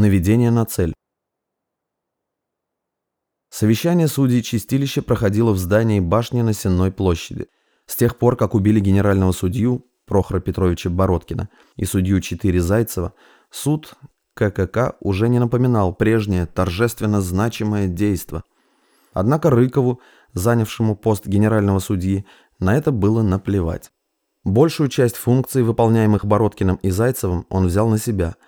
Наведение на цель. Совещание судей Чистилища проходило в здании башни на Сенной площади. С тех пор, как убили генерального судью Прохора Петровича Бородкина и судью Четыре Зайцева, суд ККК уже не напоминал прежнее торжественно значимое действо. Однако Рыкову, занявшему пост генерального судьи, на это было наплевать. Большую часть функций, выполняемых Бородкиным и Зайцевым, он взял на себя –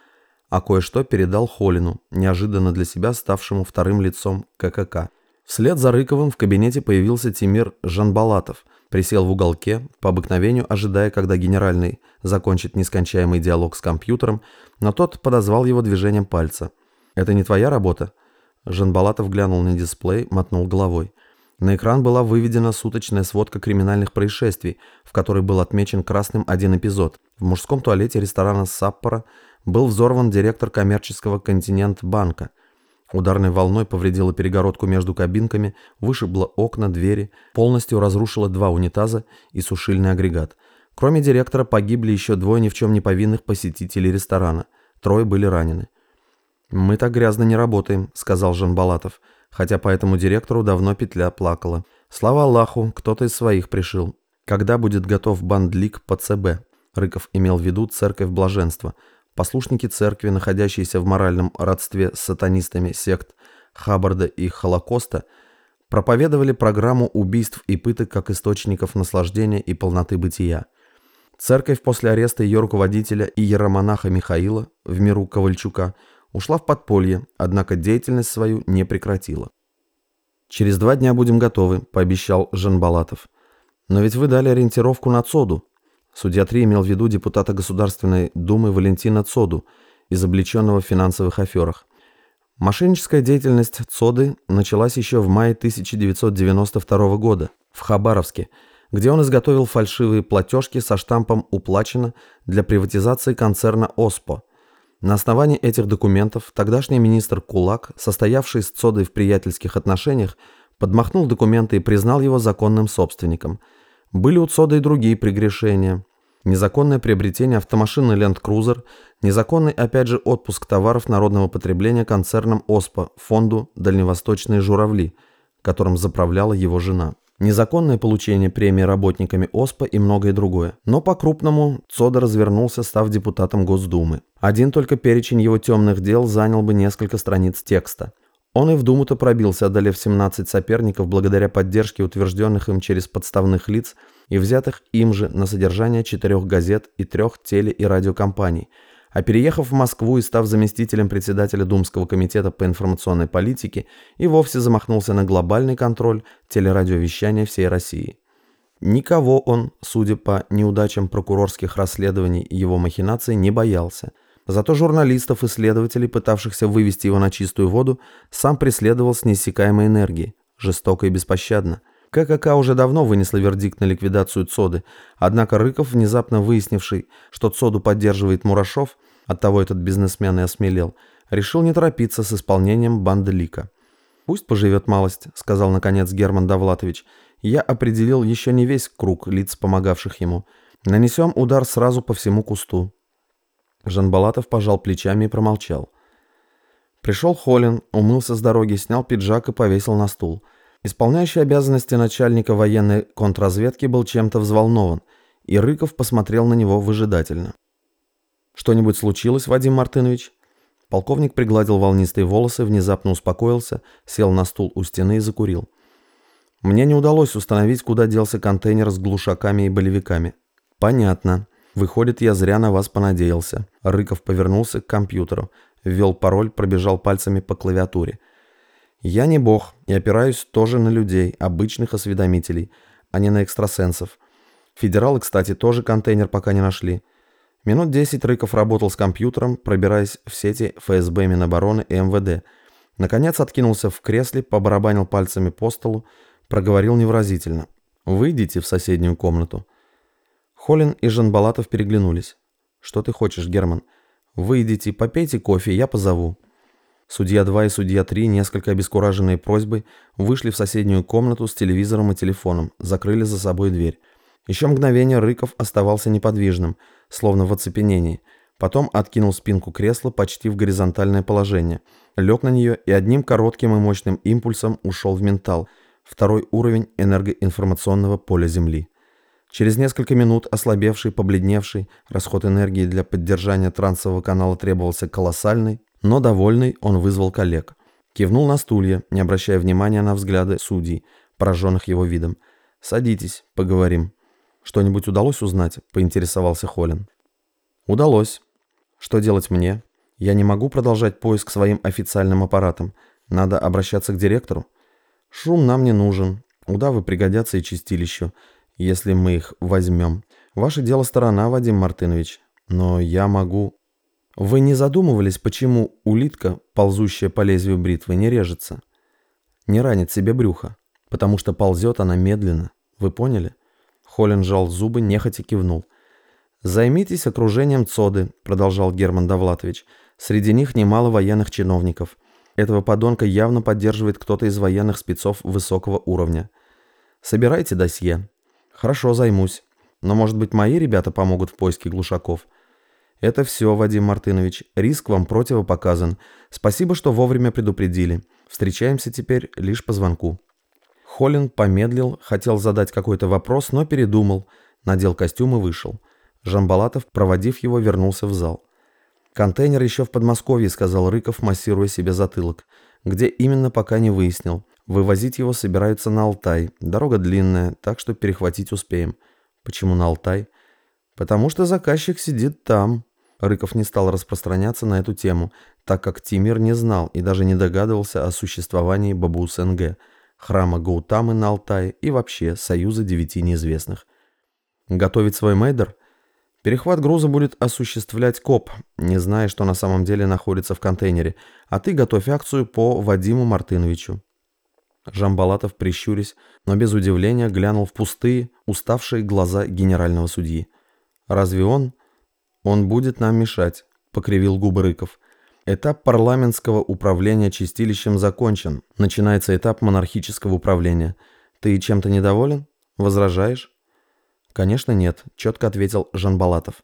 а кое-что передал Холину, неожиданно для себя ставшему вторым лицом ККК. Вслед за Рыковым в кабинете появился Тимир Жанбалатов, присел в уголке, по обыкновению ожидая, когда генеральный закончит нескончаемый диалог с компьютером, но тот подозвал его движением пальца. «Это не твоя работа?» Жанбалатов глянул на дисплей, мотнул головой. На экран была выведена суточная сводка криминальных происшествий, в которой был отмечен красным один эпизод. В мужском туалете ресторана «Саппора» был взорван директор коммерческого континент-банка. Ударной волной повредила перегородку между кабинками, вышибла окна, двери, полностью разрушила два унитаза и сушильный агрегат. Кроме директора погибли еще двое ни в чем не повинных посетителей ресторана. Трое были ранены. «Мы так грязно не работаем», — сказал Жан Балатов, хотя по этому директору давно петля плакала. Слава Аллаху, кто-то из своих пришил. Когда будет готов бандлик по ЦБ? Рыков имел в виду церковь блаженства — Послушники церкви, находящиеся в моральном родстве с сатанистами сект Хаббарда и Холокоста, проповедовали программу убийств и пыток как источников наслаждения и полноты бытия. Церковь после ареста ее руководителя и иеромонаха Михаила в миру Ковальчука ушла в подполье, однако деятельность свою не прекратила. «Через два дня будем готовы», – пообещал Жан Балатов. «Но ведь вы дали ориентировку на ЦОДу», Судья 3 имел в виду депутата Государственной Думы Валентина Цоду, изобличенного в финансовых аферах. Мошенническая деятельность Цоды началась еще в мае 1992 года в Хабаровске, где он изготовил фальшивые платежки со штампом «Уплачено» для приватизации концерна «Оспо». На основании этих документов тогдашний министр Кулак, состоявший с Цодой в приятельских отношениях, подмахнул документы и признал его законным собственником – были у Цода и другие прегрешения. Незаконное приобретение автомашины Land Cruiser, незаконный, опять же, отпуск товаров народного потребления концерном ОСПА, фонду «Дальневосточные журавли», которым заправляла его жена. Незаконное получение премии работниками ОСПА и многое другое. Но по-крупному Цода развернулся, став депутатом Госдумы. Один только перечень его темных дел занял бы несколько страниц текста. Он и в Думу-то пробился, одолев 17 соперников благодаря поддержке утвержденных им через подставных лиц и взятых им же на содержание четырех газет и трех теле- и радиокомпаний, а переехав в Москву и став заместителем председателя Думского комитета по информационной политике, и вовсе замахнулся на глобальный контроль телерадиовещания всей России. Никого он, судя по неудачам прокурорских расследований его махинаций, не боялся – Зато журналистов и следователей, пытавшихся вывести его на чистую воду, сам преследовал с неиссякаемой энергией, жестоко и беспощадно. ККК уже давно вынесла вердикт на ликвидацию ЦОДы, однако Рыков, внезапно выяснивший, что ЦОДу поддерживает Мурашов, оттого этот бизнесмен и осмелел, решил не торопиться с исполнением банды Лика. «Пусть поживет малость», — сказал наконец Герман Давлатович. «Я определил еще не весь круг лиц, помогавших ему. Нанесем удар сразу по всему кусту. Жанбалатов пожал плечами и промолчал. Пришел Холин, умылся с дороги, снял пиджак и повесил на стул. Исполняющий обязанности начальника военной контрразведки был чем-то взволнован, и Рыков посмотрел на него выжидательно. «Что-нибудь случилось, Вадим Мартынович?» Полковник пригладил волнистые волосы, внезапно успокоился, сел на стул у стены и закурил. «Мне не удалось установить, куда делся контейнер с глушаками и болевиками». «Понятно. Выходит, я зря на вас понадеялся. Рыков повернулся к компьютеру, ввел пароль, пробежал пальцами по клавиатуре. Я не бог и опираюсь тоже на людей, обычных осведомителей, а не на экстрасенсов. Федералы, кстати, тоже контейнер пока не нашли. Минут 10 Рыков работал с компьютером, пробираясь в сети ФСБ Минобороны и МВД. Наконец откинулся в кресле, побарабанил пальцами по столу, проговорил невыразительно. «Выйдите в соседнюю комнату». Холин и Жанбалатов переглянулись. «Что ты хочешь, Герман? Выйдите, попейте кофе, я позову». Судья 2 и судья 3, несколько обескураженные просьбой, вышли в соседнюю комнату с телевизором и телефоном, закрыли за собой дверь. Еще мгновение Рыков оставался неподвижным, словно в оцепенении. Потом откинул спинку кресла почти в горизонтальное положение, лег на нее и одним коротким и мощным импульсом ушел в ментал, второй уровень энергоинформационного поля Земли. Через несколько минут ослабевший, побледневший, расход энергии для поддержания трансового канала требовался колоссальный, но довольный он вызвал коллег. Кивнул на стулья, не обращая внимания на взгляды судей, пораженных его видом. «Садитесь, поговорим». «Что-нибудь удалось узнать?» – поинтересовался Холлин. «Удалось. Что делать мне? Я не могу продолжать поиск своим официальным аппаратом. Надо обращаться к директору. Шум нам не нужен. Удавы пригодятся и чистилищу, если мы их возьмем. Ваше дело сторона, Вадим Мартынович. Но я могу... Вы не задумывались, почему улитка, ползущая по лезвию бритвы, не режется? Не ранит себе брюхо. Потому что ползет она медленно. Вы поняли? Холлин сжал зубы, нехотя кивнул. «Займитесь окружением ЦОДы», — продолжал Герман Довлатович. «Среди них немало военных чиновников. Этого подонка явно поддерживает кто-то из военных спецов высокого уровня. Собирайте досье. Хорошо, займусь. Но, может быть, мои ребята помогут в поиске глушаков?» «Это все, Вадим Мартынович. Риск вам противопоказан. Спасибо, что вовремя предупредили. Встречаемся теперь лишь по звонку». Холлин помедлил, хотел задать какой-то вопрос, но передумал, надел костюм и вышел. Жамбалатов, проводив его, вернулся в зал. «Контейнер еще в Подмосковье», — сказал Рыков, массируя себе затылок. «Где именно, пока не выяснил. Вывозить его собираются на Алтай. Дорога длинная, так что перехватить успеем». «Почему на Алтай?» «Потому что заказчик сидит там». Рыков не стал распространяться на эту тему, так как Тимир не знал и даже не догадывался о существовании Бабу-Сенге, храма Гаутамы на Алтае и вообще Союза Девяти Неизвестных. «Готовить свой мейдер?» Перехват груза будет осуществлять КОП, не зная, что на самом деле находится в контейнере, а ты готовь акцию по Вадиму Мартыновичу. Жамбалатов, прищурясь, но без удивления, глянул в пустые, уставшие глаза генерального судьи. «Разве он?» «Он будет нам мешать», — покривил губы Рыков. «Этап парламентского управления чистилищем закончен. Начинается этап монархического управления. Ты чем-то недоволен? Возражаешь?» «Конечно нет», – четко ответил Жанбалатов.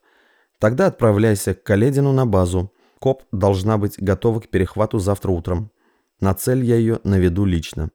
«Тогда отправляйся к Каледину на базу. КОП должна быть готова к перехвату завтра утром. На цель я ее наведу лично».